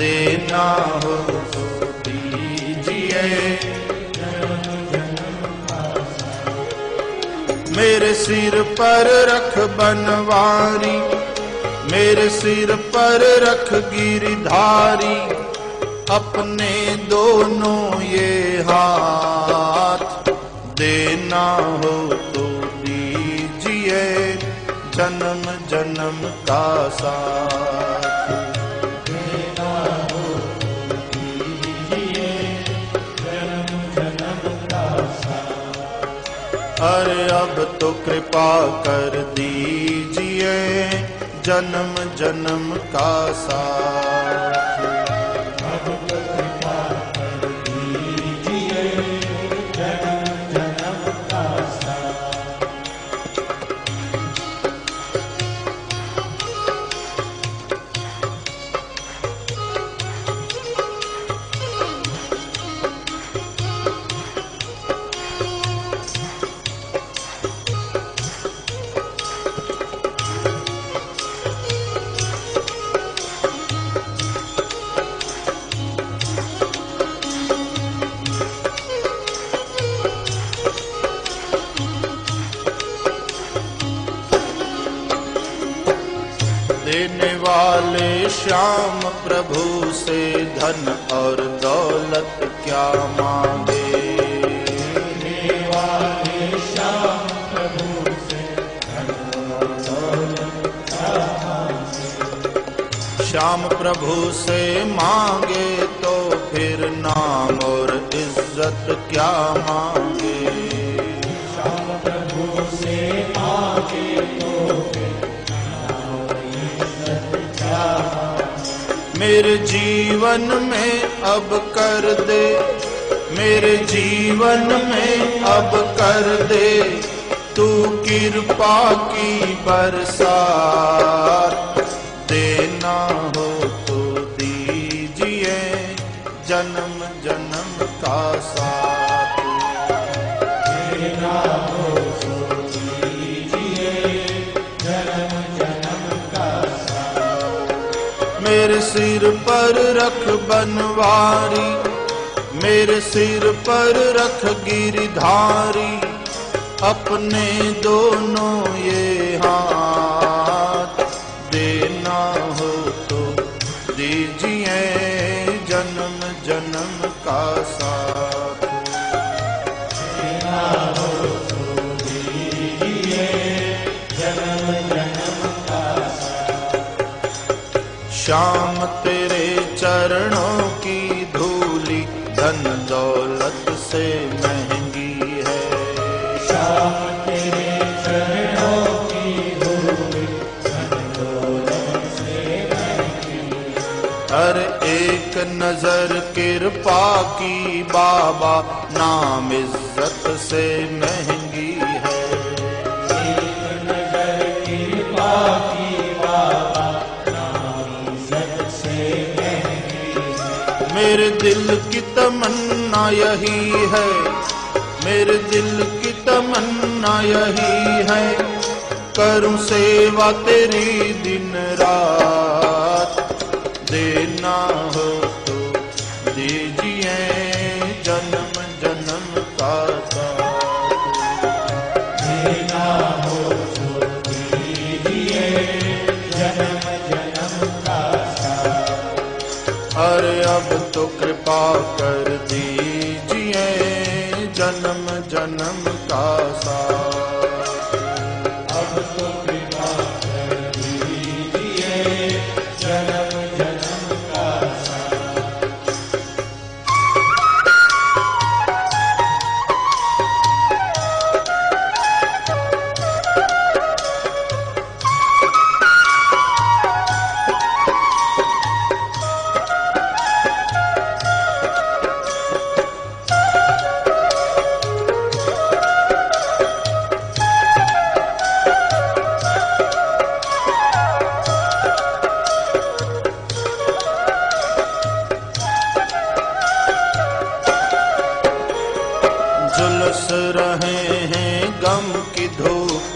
देना हो तो दीजिए। मेरे सिर पर रख बनवारी, मेरे सिर पर रख गिरधारी, अपने दोनों ये हाथ देना हो तो दीजिए, जन्म जन्म का साथ। अरे अब तो कृपा कर दीजिए जन्म जन्म का साथ देने वाले श्याम प्रभु से धन और दौलत क्या मांगे? श्याम प्रभु से मांगे तो फिर नाम और इज़्ज़त क्या मांगे? मेरे जीवन में अब कर दे। मेरे जीवन में अब कर दे। तू कृपा की बरसात देना हो। सिर पर रख बनवारी, मेरे सिर पर रख गिरधारी, अपने दोनों ये हाथ देना हो तो दीजिए जन्म जन्म का साथ। देना हो तो दीजिए जन्म जन्म का साथ। श्याम तेरे चरणों की धूली, धन दौलत से महँगी है। हर एक नज़र कृपा की बाबा, नाम इज़्ज़त से महँगी मेरे दिल की तमन्ना यही है। मेरे दिल की तमन्ना यही है। करूँ सेवा तेरी दिन रात। कृपा कर दीजिए जन्म जन्म का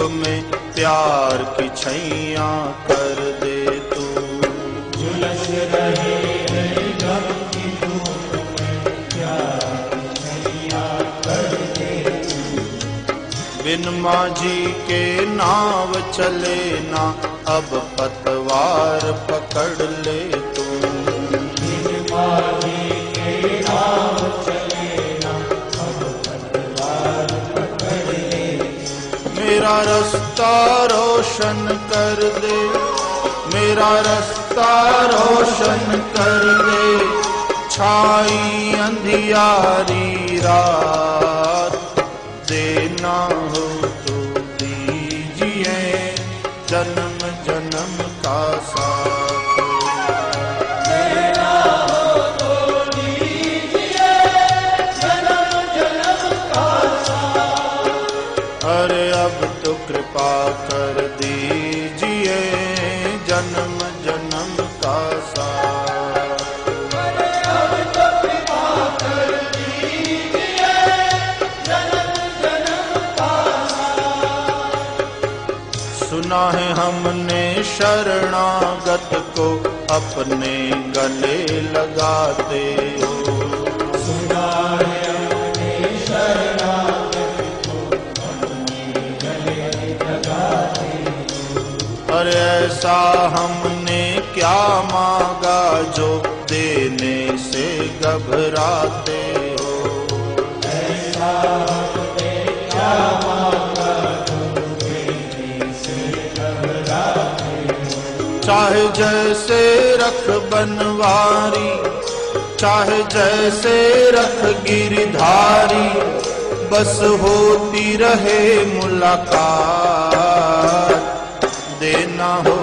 में प्यार की छैया कर दे तू। झुलस रहे बिन माझी के नाव चले ना अब पतवार पकड़ ले तू। बिन माझी के नाव मेरा रास्ता रोशन कर दे। मेरा रास्ता रोशन कर दे। छाई अंधियारी रात सुना है हमने शरणागत को, अपने गले लगाते हो और ऐसा हमने क्या मांगा जो देने से घबराते हो? चाहे जैसे रख बनवारी चाहे जैसे रख गिरधारी बस होती रहे मुलाकात देना हो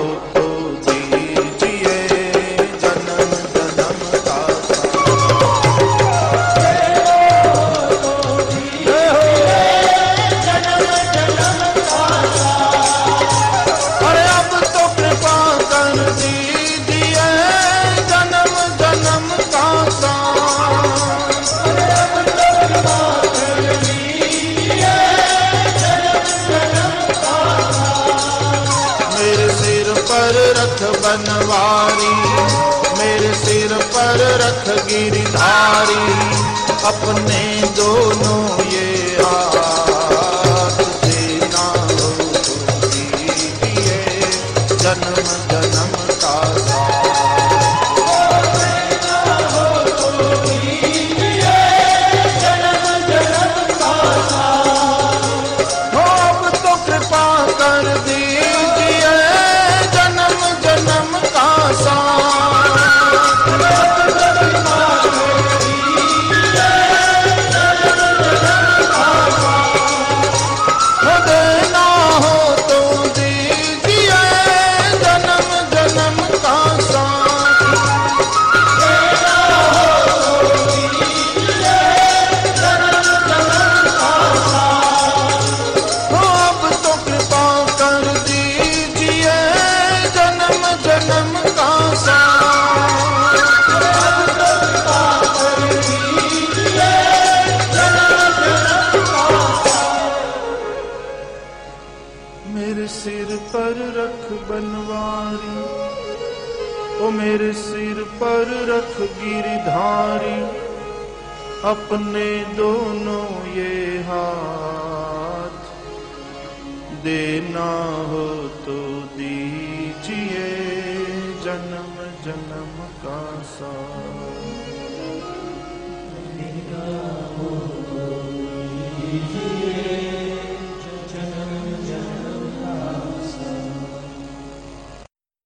पर रख गिरधारी अपने दोनों ये हाथ देना हो। जन्म जन्म का मेरे सिर पर रख बनवारी, ओ मेरे सिर पर रख गिरधारी, अपने दोनों ये हाथ देना हो तो दीजिए जन्म जन्म का साथ।